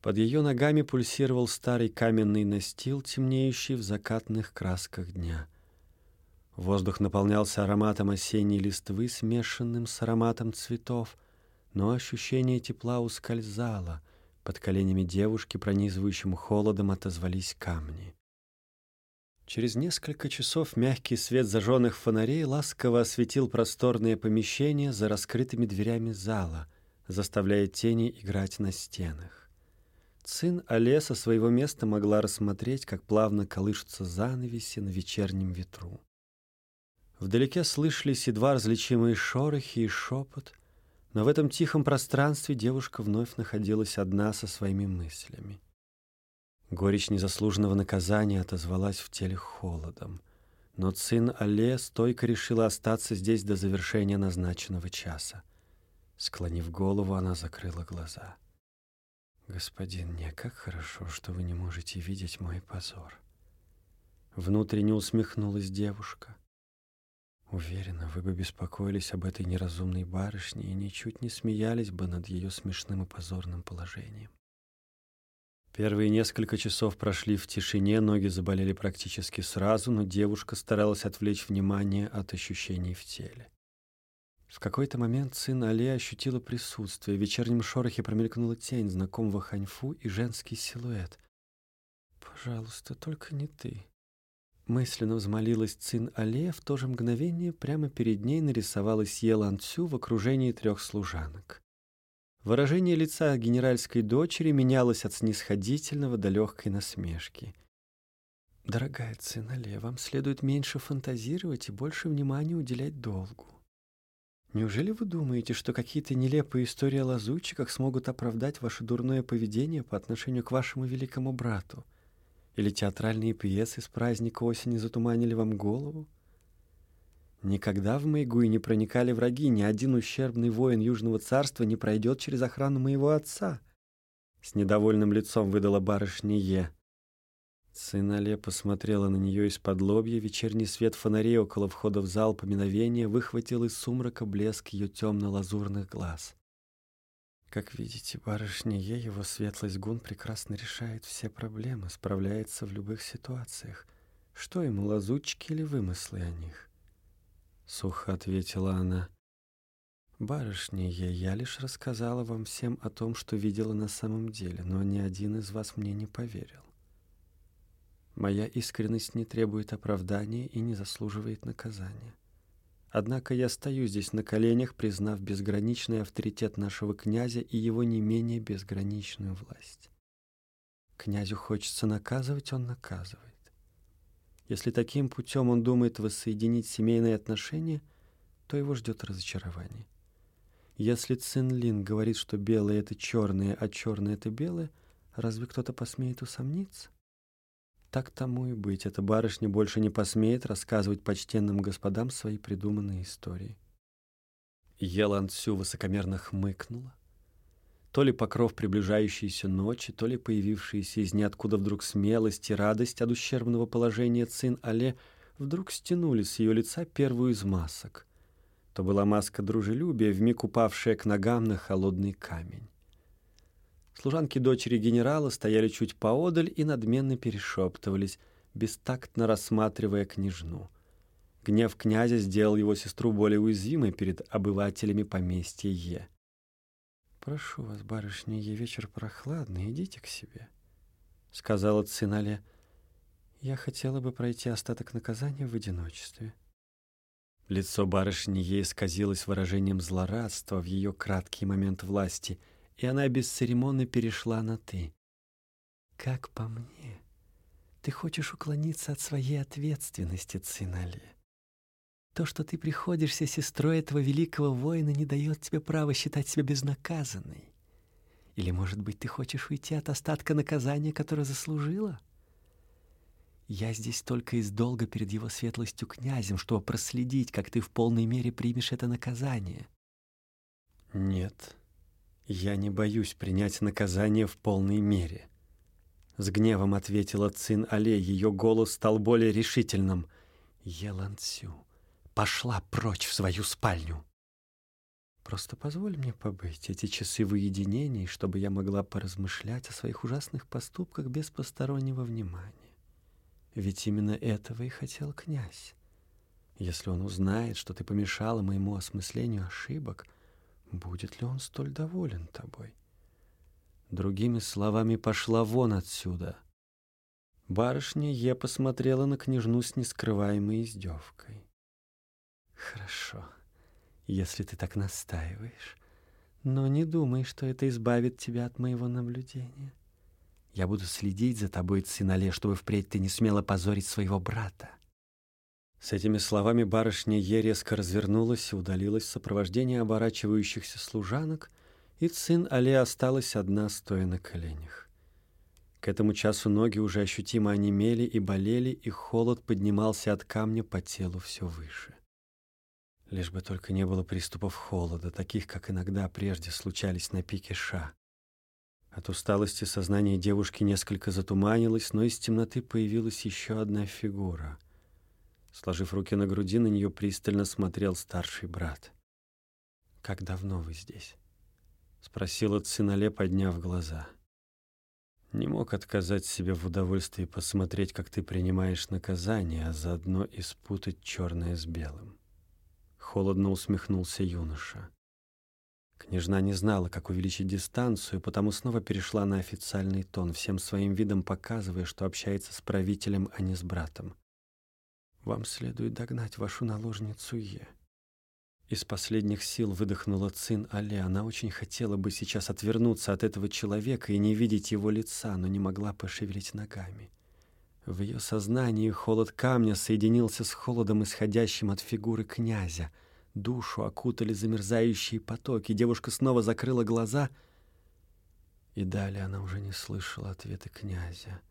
Под ее ногами пульсировал старый каменный настил, темнеющий в закатных красках дня. Воздух наполнялся ароматом осенней листвы, смешанным с ароматом цветов — но ощущение тепла ускользало. Под коленями девушки, пронизывающим холодом, отозвались камни. Через несколько часов мягкий свет зажженных фонарей ласково осветил просторное помещение за раскрытыми дверями зала, заставляя тени играть на стенах. Цин Але своего места могла рассмотреть, как плавно колышутся занавеси на вечернем ветру. Вдалеке слышались едва различимые шорохи и шепот — но в этом тихом пространстве девушка вновь находилась одна со своими мыслями. Горечь незаслуженного наказания отозвалась в теле холодом. Но Цин Але стойко решила остаться здесь до завершения назначенного часа. Склонив голову, она закрыла глаза. «Господин, мне как хорошо, что вы не можете видеть мой позор». Внутренне усмехнулась девушка. Уверена, вы бы беспокоились об этой неразумной барышне и ничуть не смеялись бы над ее смешным и позорным положением. Первые несколько часов прошли в тишине, ноги заболели практически сразу, но девушка старалась отвлечь внимание от ощущений в теле. В какой-то момент сын Али ощутила присутствие. В вечернем шорохе промелькнула тень знакомого ханьфу и женский силуэт. «Пожалуйста, только не ты». Мысленно взмолилась Цин Але, в то же мгновение прямо перед ней нарисовалась Елан Цю в окружении трех служанок. Выражение лица генеральской дочери менялось от снисходительного до легкой насмешки. «Дорогая Цин Але, вам следует меньше фантазировать и больше внимания уделять долгу. Неужели вы думаете, что какие-то нелепые истории о лазутчиках смогут оправдать ваше дурное поведение по отношению к вашему великому брату? Или театральные пьесы с праздника осени затуманили вам голову? Никогда в Мэйгуи не проникали враги, ни один ущербный воин Южного царства не пройдет через охрану моего отца. С недовольным лицом выдала барышня Е. Сын Але посмотрела на нее из-под лобья. Вечерний свет фонарей около входа в зал поминовения выхватил из сумрака блеск ее темно-лазурных глаз. Как видите, барышня Е, его светлость Гун прекрасно решает все проблемы, справляется в любых ситуациях. Что ему, лазутчики или вымыслы о них? Сухо ответила она. Барышня Е, я лишь рассказала вам всем о том, что видела на самом деле, но ни один из вас мне не поверил. Моя искренность не требует оправдания и не заслуживает наказания. Однако я стою здесь на коленях, признав безграничный авторитет нашего князя и его не менее безграничную власть. Князю хочется наказывать, он наказывает. Если таким путем он думает воссоединить семейные отношения, то его ждет разочарование. Если Цинлин говорит, что белое — это черное, а черное — это белое, разве кто-то посмеет усомниться? Так тому и быть, эта барышня больше не посмеет рассказывать почтенным господам свои придуманные истории. Елан Сю высокомерно хмыкнула. То ли покров приближающейся ночи, то ли появившаяся из ниоткуда вдруг смелость и радость от ущербного положения Цин Але вдруг стянули с ее лица первую из масок. То была маска дружелюбия, вмиг упавшая к ногам на холодный камень. Служанки дочери генерала стояли чуть поодаль и надменно перешептывались, бестактно рассматривая княжну. Гнев князя сделал его сестру более уязвимой перед обывателями поместья Е. «Прошу вас, барышня Е, вечер прохладный, идите к себе», — сказала Цинале. «Я хотела бы пройти остаток наказания в одиночестве». Лицо барышни Е исказилось выражением злорадства в ее краткий момент власти — и она бесцеремонно перешла на «ты». «Как по мне, ты хочешь уклониться от своей ответственности, Цинали. То, что ты приходишься сестрой этого великого воина, не дает тебе права считать себя безнаказанной. Или, может быть, ты хочешь уйти от остатка наказания, которое заслужила?» Я здесь только из долга перед его светлостью князем, чтобы проследить, как ты в полной мере примешь это наказание. Нет, «Я не боюсь принять наказание в полной мере», — с гневом ответила Цин Але. Ее голос стал более решительным. «Елан Цю, пошла прочь в свою спальню!» «Просто позволь мне побыть эти часы в уединении, чтобы я могла поразмышлять о своих ужасных поступках без постороннего внимания. Ведь именно этого и хотел князь. Если он узнает, что ты помешала моему осмыслению ошибок, будет ли он столь доволен тобой? Другими словами, пошла вон отсюда. Барышня Е посмотрела на княжну с нескрываемой издевкой. Хорошо, если ты так настаиваешь, но не думай, что это избавит тебя от моего наблюдения. Я буду следить за тобой, Цинале, чтобы впредь ты не смела позорить своего брата. С этими словами барышня Е резко развернулась и удалилась в сопровождении оборачивающихся служанок, и сын Але осталась одна, стоя на коленях. К этому часу ноги уже ощутимо онемели и болели, и холод поднимался от камня по телу все выше. Лишь бы только не было приступов холода, таких, как иногда прежде случались на пике Ша. От усталости сознание девушки несколько затуманилось, но из темноты появилась еще одна фигура — Сложив руки на груди, на нее пристально смотрел старший брат. «Как давно вы здесь?» — спросила Цинале, подняв глаза. Не мог отказать себе в удовольствии посмотреть, как ты принимаешь наказание, а заодно и спутать черное с белым. Холодно усмехнулся юноша. Княжна не знала, как увеличить дистанцию, потому снова перешла на официальный тон, всем своим видом показывая, что общается с правителем, а не с братом. Вам следует догнать вашу наложницу Е. Из последних сил выдохнула Цин Але. Она очень хотела бы сейчас отвернуться от этого человека и не видеть его лица, но не могла пошевелить ногами. В ее сознании холод камня соединился с холодом, исходящим от фигуры князя. Душу окутали замерзающие потоки. Девушка снова закрыла глаза, и далее она уже не слышала ответа князя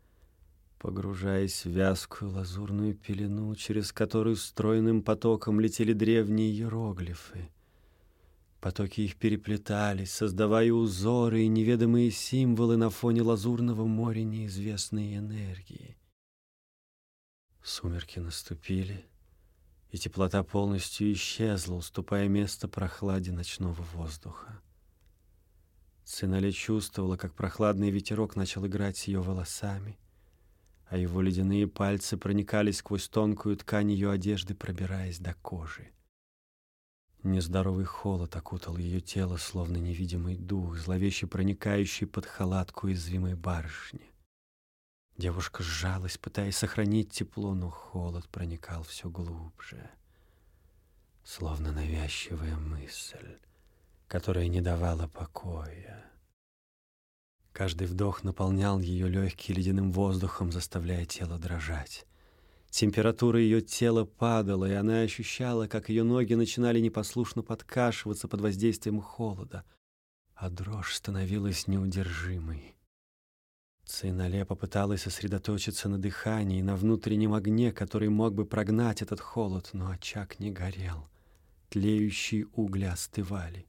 погружаясь в вязкую лазурную пелену, через которую стройным потоком летели древние иероглифы. Потоки их переплетались, создавая узоры и неведомые символы на фоне лазурного моря неизвестной энергии. Сумерки наступили, и теплота полностью исчезла, уступая место прохладе ночного воздуха. Цинале чувствовала, как прохладный ветерок начал играть с ее волосами — а его ледяные пальцы проникали сквозь тонкую ткань ее одежды, пробираясь до кожи. Нездоровый холод окутал ее тело, словно невидимый дух, зловеще проникающий под халатку уязвимой барышни. Девушка сжалась, пытаясь сохранить тепло, но холод проникал все глубже, словно навязчивая мысль, которая не давала покоя. Каждый вдох наполнял ее легкий ледяным воздухом, заставляя тело дрожать. Температура ее тела падала, и она ощущала, как ее ноги начинали непослушно подкашиваться под воздействием холода, а дрожь становилась неудержимой. Цейнале попыталась сосредоточиться на дыхании, на внутреннем огне, который мог бы прогнать этот холод, но очаг не горел. Тлеющие угли остывали.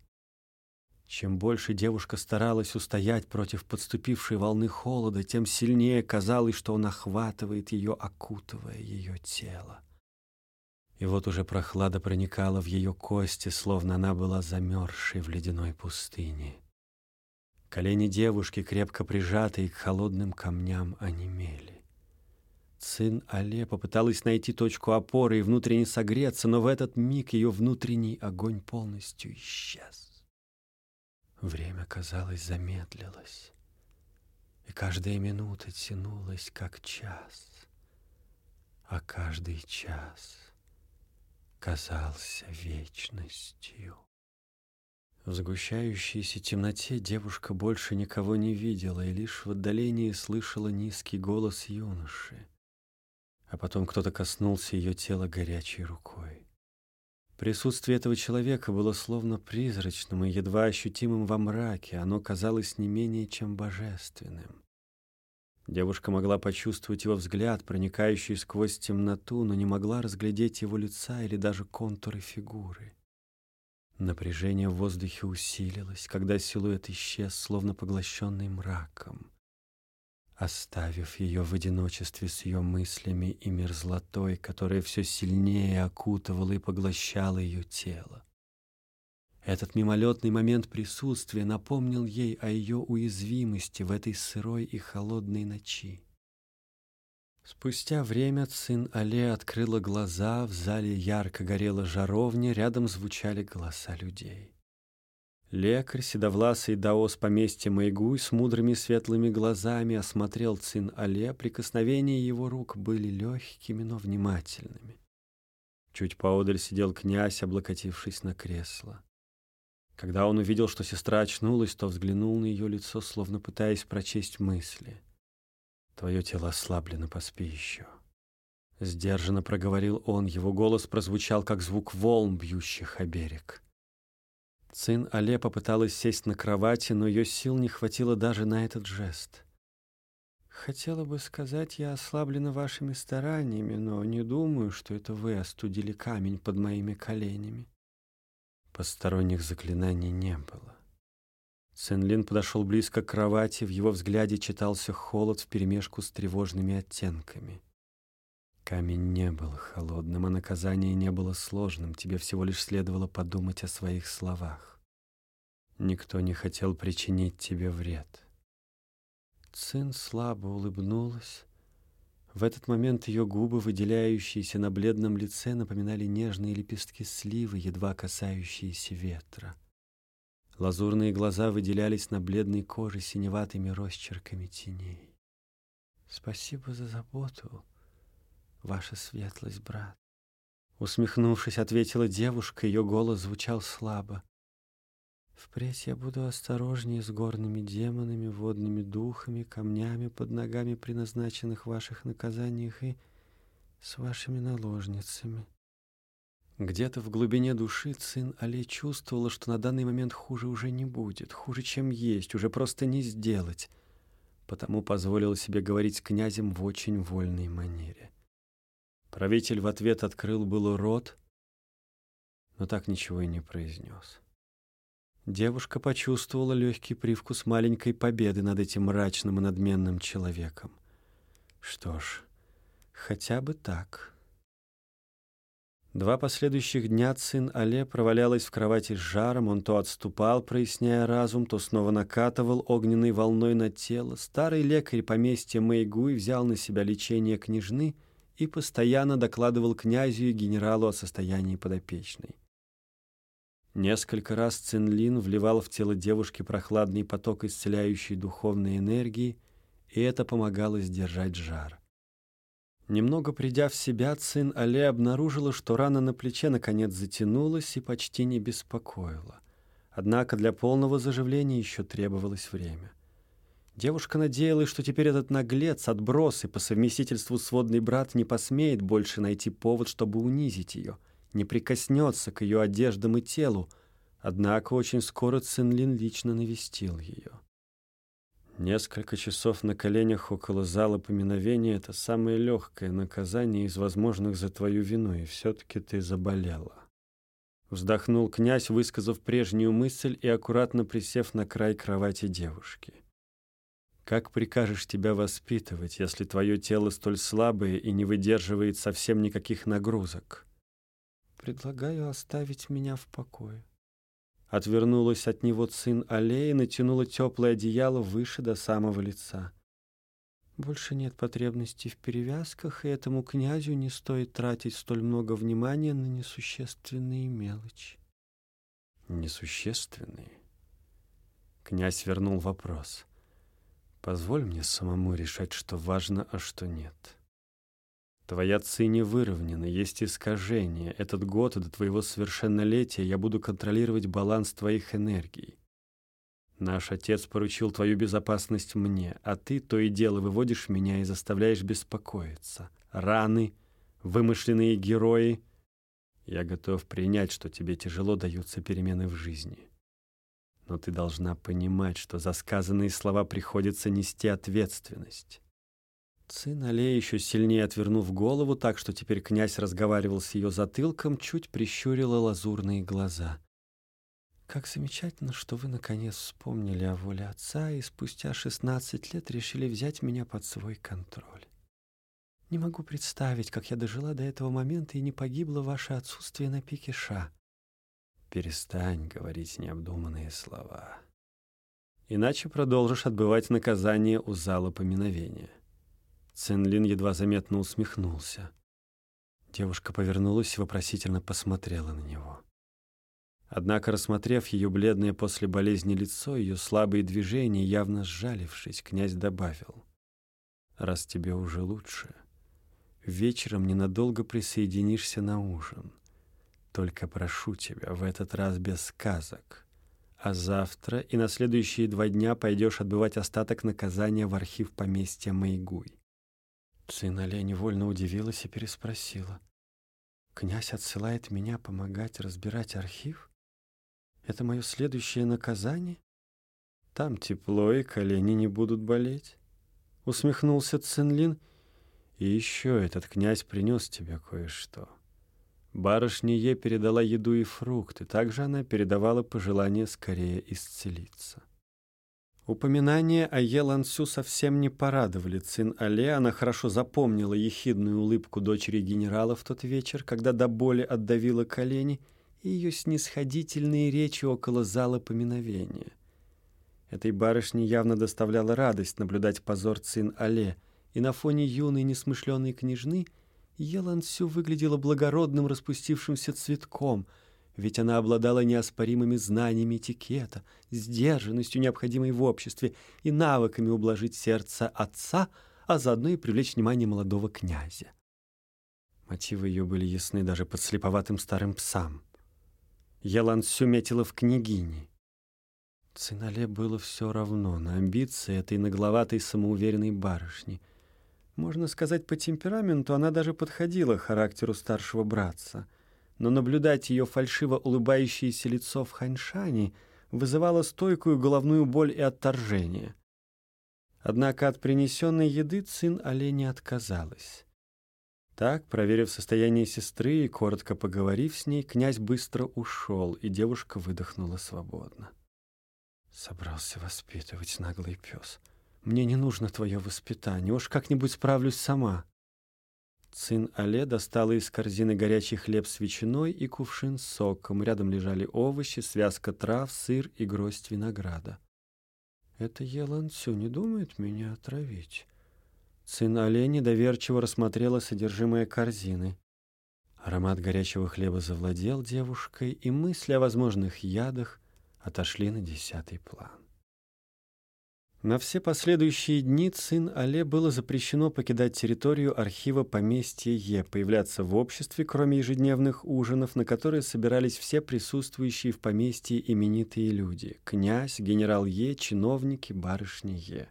Чем больше девушка старалась устоять против подступившей волны холода, тем сильнее казалось, что он охватывает ее, окутывая ее тело. И вот уже прохлада проникала в ее кости, словно она была замерзшей в ледяной пустыне. Колени девушки, крепко прижатые к холодным камням, онемели. Цин Але попыталась найти точку опоры и внутренне согреться, но в этот миг ее внутренний огонь полностью исчез. Время, казалось, замедлилось, и каждая минута тянулась, как час, а каждый час казался вечностью. В сгущающейся темноте девушка больше никого не видела и лишь в отдалении слышала низкий голос юноши. А потом кто-то коснулся ее тела горячей рукой. Присутствие этого человека было словно призрачным и едва ощутимым во мраке, оно казалось не менее чем божественным. Девушка могла почувствовать его взгляд, проникающий сквозь темноту, но не могла разглядеть его лица или даже контуры фигуры. Напряжение в воздухе усилилось, когда силуэт исчез, словно поглощенный мраком оставив ее в одиночестве с ее мыслями и мерзлотой, которая все сильнее окутывала и поглощала ее тело. Этот мимолетный момент присутствия напомнил ей о ее уязвимости в этой сырой и холодной ночи. Спустя время сын Але открыла глаза, в зале ярко горела жаровня, рядом звучали голоса людей. Лекарь, седовласый даос поместья Майгуй с мудрыми светлыми глазами осмотрел Цин Але, прикосновения его рук были легкими, но внимательными. Чуть поодаль сидел князь, облокотившись на кресло. Когда он увидел, что сестра очнулась, то взглянул на ее лицо, словно пытаясь прочесть мысли. «Твое тело ослаблено, поспи еще». Сдержанно проговорил он, его голос прозвучал, как звук волн, бьющих о берег. Цин Але попыталась сесть на кровати, но ее сил не хватило даже на этот жест. «Хотела бы сказать, я ослаблена вашими стараниями, но не думаю, что это вы остудили камень под моими коленями». Посторонних заклинаний не было. Цинлин подошел близко к кровати, в его взгляде читался холод вперемешку с тревожными оттенками. Камень не был холодным, а наказание не было сложным. Тебе всего лишь следовало подумать о своих словах. Никто не хотел причинить тебе вред. Цин слабо улыбнулась. В этот момент ее губы, выделяющиеся на бледном лице, напоминали нежные лепестки сливы, едва касающиеся ветра. Лазурные глаза выделялись на бледной коже синеватыми росчерками теней. «Спасибо за заботу, ваша светлость, брат!» Усмехнувшись, ответила девушка, ее голос звучал слабо. Впредь я буду осторожнее с горными демонами, водными духами, камнями под ногами при назначенных ваших наказаниях и с вашими наложницами. Где-то в глубине души сын Али чувствовала, что на данный момент хуже уже не будет, хуже, чем есть, уже просто не сделать, потому позволила себе говорить с князем в очень вольной манере. Правитель в ответ открыл было рот, но так ничего и не произнес. Девушка почувствовала легкий привкус маленькой победы над этим мрачным и надменным человеком. Что ж, хотя бы так. Два последующих дня сын Але провалялась в кровати с жаром, он то отступал, проясняя разум, то снова накатывал огненной волной на тело. Старый лекарь поместья Мэйгуй взял на себя лечение княжны и постоянно докладывал князю и генералу о состоянии подопечной. Несколько раз Цинлин вливал в тело девушки прохладный поток исцеляющей духовной энергии, и это помогало сдержать жар. Немного придя в себя, Цин Але обнаружила, что рана на плече наконец затянулась и почти не беспокоила. Однако для полного заживления еще требовалось время. Девушка надеялась, что теперь этот наглец, отброс и по совместительству сводный брат не посмеет больше найти повод, чтобы унизить ее — не прикоснется к ее одеждам и телу, однако очень скоро Цинлин лично навестил ее. Несколько часов на коленях около зала поминовения — это самое легкое наказание из возможных за твою вину, и все-таки ты заболела. Вздохнул князь, высказав прежнюю мысль и аккуратно присев на край кровати девушки. Как прикажешь тебя воспитывать, если твое тело столь слабое и не выдерживает совсем никаких нагрузок? предлагаю оставить меня в покое». Отвернулась от него сын аллеи, натянула теплое одеяло выше до самого лица. Больше нет потребности в перевязках, и этому князю не стоит тратить столь много внимания на несущественные мелочи. Несущественные? Князь вернул вопрос. Позволь мне самому решать, что важно, а что нет. Твоя ци не выровнена, есть искажение. Этот год до твоего совершеннолетия я буду контролировать баланс твоих энергий. Наш отец поручил твою безопасность мне, а ты то и дело выводишь меня и заставляешь беспокоиться. Раны, вымышленные герои. Я готов принять, что тебе тяжело даются перемены в жизни. Но ты должна понимать, что за сказанные слова приходится нести ответственность. Цин Але, еще сильнее отвернув голову, так что теперь князь разговаривал с ее затылком, чуть прищурила лазурные глаза. «Как замечательно, что вы, наконец, вспомнили о воле отца и спустя шестнадцать лет решили взять меня под свой контроль. Не могу представить, как я дожила до этого момента и не погибло ваше отсутствие на пике Ша. Перестань говорить необдуманные слова. Иначе продолжишь отбывать наказание у зала поминовения». Цинлин едва заметно усмехнулся. Девушка повернулась и вопросительно посмотрела на него. Однако, рассмотрев ее бледное после болезни лицо, ее слабые движения, явно сжалившись, князь добавил. «Раз тебе уже лучше, вечером ненадолго присоединишься на ужин. Только прошу тебя, в этот раз без сказок. А завтра и на следующие два дня пойдешь отбывать остаток наказания в архив поместья Майгуй. Циналя невольно удивилась и переспросила. «Князь отсылает меня помогать разбирать архив? Это мое следующее наказание? Там тепло, и колени не будут болеть?» Усмехнулся Цинлин. «И еще этот князь принес тебе кое-что. Барышне Е передала еду и фрукты. Также она передавала пожелание скорее исцелиться». Упоминания о Елансю совсем не порадовали Цин Але. Она хорошо запомнила ехидную улыбку дочери генерала в тот вечер, когда до боли отдавила колени, и ее снисходительные речи около зала поминовения. Этой барышне явно доставляла радость наблюдать позор Цин Але, и на фоне юной несмышленной княжны Елансю выглядела благородным распустившимся цветком — ведь она обладала неоспоримыми знаниями этикета, сдержанностью, необходимой в обществе, и навыками ублажить сердце отца, а заодно и привлечь внимание молодого князя. Мотивы ее были ясны даже под слеповатым старым псам. Елан все метила в княгини. Цинале было все равно на амбиции этой нагловатой самоуверенной барышни. Можно сказать, по темпераменту она даже подходила характеру старшего братца — но наблюдать ее фальшиво улыбающееся лицо в Ханьшане вызывало стойкую головную боль и отторжение. Однако от принесенной еды Цин Але не отказалась. Так, проверив состояние сестры и коротко поговорив с ней, князь быстро ушел, и девушка выдохнула свободно. Собрался воспитывать наглый пес. Мне не нужно твое воспитание, уж как-нибудь справлюсь сама. Цин Але достала из корзины горячий хлеб с ветчиной и кувшин с соком. Рядом лежали овощи, связка трав, сыр и гроздь винограда. «Это Еланцю не думает меня отравить?» Цин Але недоверчиво рассмотрела содержимое корзины. Аромат горячего хлеба завладел девушкой, и мысли о возможных ядах отошли на десятый план. На все последующие дни сын Але было запрещено покидать территорию архива поместья Е, появляться в обществе, кроме ежедневных ужинов, на которые собирались все присутствующие в поместье именитые люди — князь, генерал Е, чиновники, барышни Е.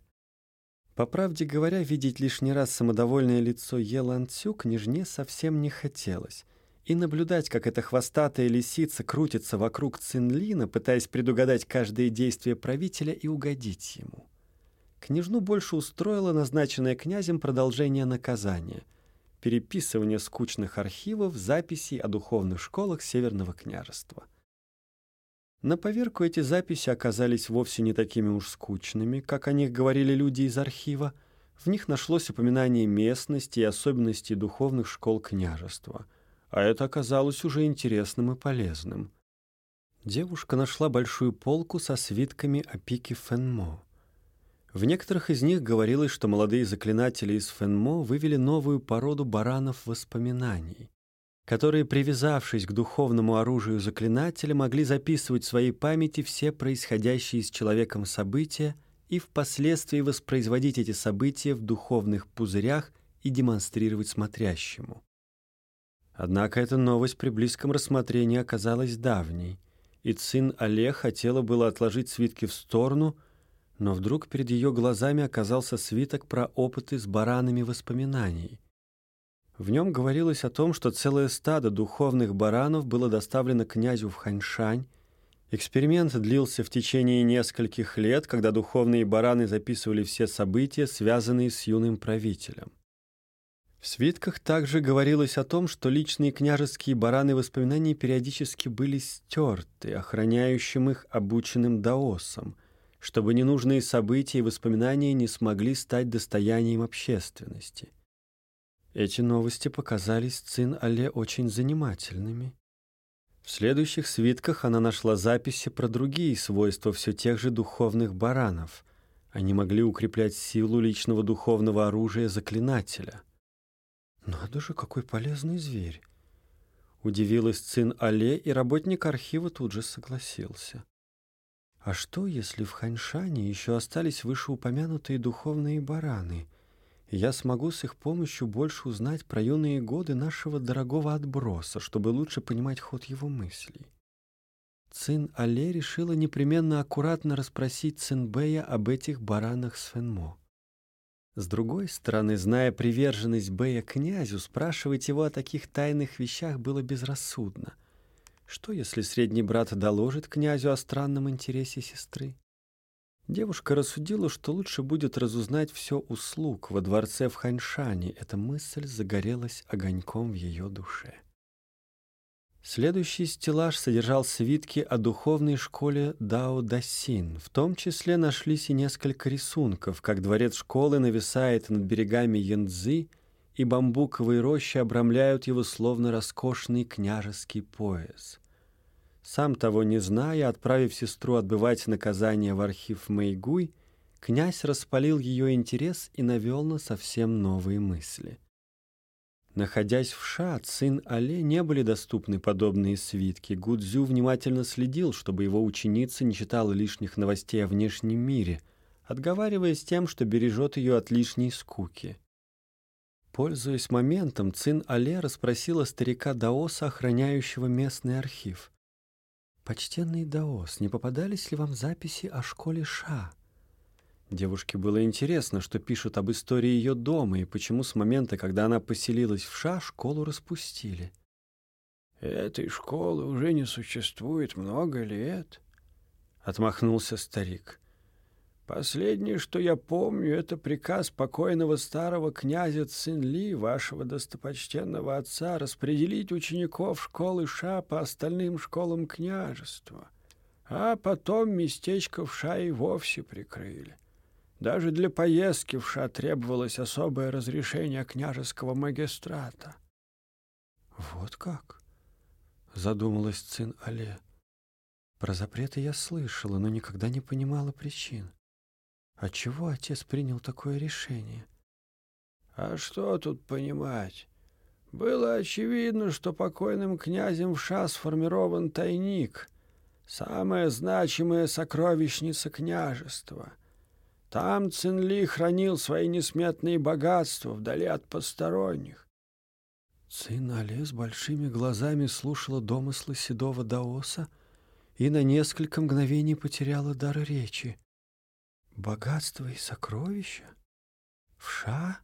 По правде говоря, видеть лишний раз самодовольное лицо Е Ланцю княжне совсем не хотелось, и наблюдать, как эта хвостатая лисица крутится вокруг Цинлина, пытаясь предугадать каждое действие правителя и угодить ему — Княжну больше устроило назначенное князем продолжение наказания — переписывание скучных архивов, записей о духовных школах Северного княжества. На поверку эти записи оказались вовсе не такими уж скучными, как о них говорили люди из архива. В них нашлось упоминание местности и особенностей духовных школ княжества, а это оказалось уже интересным и полезным. Девушка нашла большую полку со свитками о пике Фенмо. В некоторых из них говорилось, что молодые заклинатели из Фенмо вывели новую породу баранов воспоминаний, которые, привязавшись к духовному оружию заклинателя, могли записывать в своей памяти все происходящие с человеком события и впоследствии воспроизводить эти события в духовных пузырях и демонстрировать смотрящему. Однако эта новость при близком рассмотрении оказалась давней, и Цин Але хотела было отложить свитки в сторону — но вдруг перед ее глазами оказался свиток про опыты с баранами воспоминаний. В нем говорилось о том, что целое стадо духовных баранов было доставлено князю в Ханьшань. Эксперимент длился в течение нескольких лет, когда духовные бараны записывали все события, связанные с юным правителем. В свитках также говорилось о том, что личные княжеские бараны воспоминаний периодически были стерты, охраняющим их обученным даосом — чтобы ненужные события и воспоминания не смогли стать достоянием общественности. Эти новости показались Цин Але очень занимательными. В следующих свитках она нашла записи про другие свойства все тех же духовных баранов. Они могли укреплять силу личного духовного оружия заклинателя. «Надо же, какой полезный зверь!» Удивилась Цин Але, и работник архива тут же согласился. А что, если в Ханьшане еще остались вышеупомянутые духовные бараны? я смогу с их помощью больше узнать про юные годы нашего дорогого отброса, чтобы лучше понимать ход его мыслей. Цин Але решила непременно аккуратно расспросить Цинбэя об этих баранах с Фенмо. С другой стороны, зная приверженность Бэя князю, спрашивать его о таких тайных вещах было безрассудно — что, если средний брат доложит князю о странном интересе сестры? Девушка рассудила, что лучше будет разузнать все услуг во дворце в Ханьшане. Эта мысль загорелась огоньком в ее душе. Следующий стеллаж содержал свитки о духовной школе Дао Дасин. В том числе нашлись и несколько рисунков, как дворец школы нависает над берегами Янцзы, и бамбуковые рощи обрамляют его словно роскошный княжеский пояс. Сам того не зная, отправив сестру отбывать наказание в архив Мэйгуй, князь распалил ее интерес и навел на совсем новые мысли — Находясь в Ша, сын Але не были доступны подобные свитки. Гудзю внимательно следил, чтобы его ученица не читала лишних новостей о внешнем мире, отговариваясь тем, что бережет ее от лишней скуки. Пользуясь моментом, Цин Але расспросила старика Даоса, охраняющего местный архив. «Почтенный Даос, не попадались ли вам записи о школе Ша?» Девушке было интересно, что пишут об истории ее дома и почему с момента, когда она поселилась в Ша, школу распустили. «Этой школы уже не существует много лет», — отмахнулся старик. «Последнее, что я помню, это приказ покойного старого князя Цинли, вашего достопочтенного отца, распределить учеников школы Ша по остальным школам княжества, а потом местечко в Ша и вовсе прикрыли. Даже для поездки в Ша требовалось особое разрешение княжеского магистрата. «Вот как?» — задумалась Цин Але. «Про запреты я слышала, но никогда не понимала причин. Отчего отец принял такое решение?» «А что тут понимать?» Было очевидно, что покойным князем в Ша сформирован тайник, самая значимая сокровищница княжества — там Цинли хранил свои несметные богатства вдали от посторонних. Цин Але с большими глазами слушала домыслы седого Даоса и на несколько мгновений потеряла дар речи. Богатство и сокровища? Ша?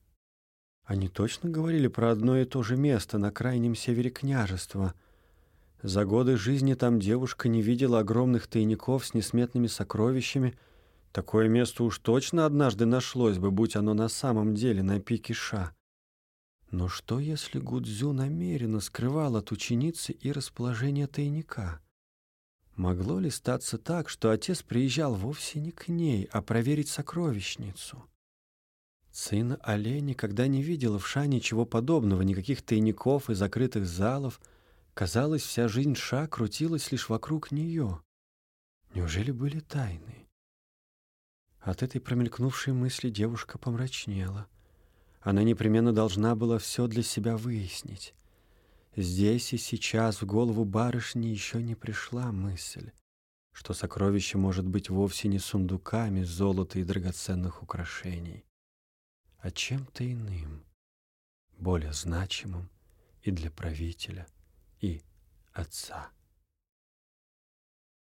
Они точно говорили про одно и то же место на крайнем севере княжества. За годы жизни там девушка не видела огромных тайников с несметными сокровищами — Такое место уж точно однажды нашлось бы, будь оно на самом деле на пике Ша. Но что, если Гудзю намеренно скрывал от ученицы и расположение тайника? Могло ли статься так, что отец приезжал вовсе не к ней, а проверить сокровищницу? Сына Але никогда не видела в Ша ничего подобного, никаких тайников и закрытых залов. Казалось, вся жизнь Ша крутилась лишь вокруг нее. Неужели были тайны? От этой промелькнувшей мысли девушка помрачнела. Она непременно должна была все для себя выяснить. Здесь и сейчас в голову барышни еще не пришла мысль, что сокровище может быть вовсе не сундуками золота и драгоценных украшений, а чем-то иным, более значимым и для правителя, и отца.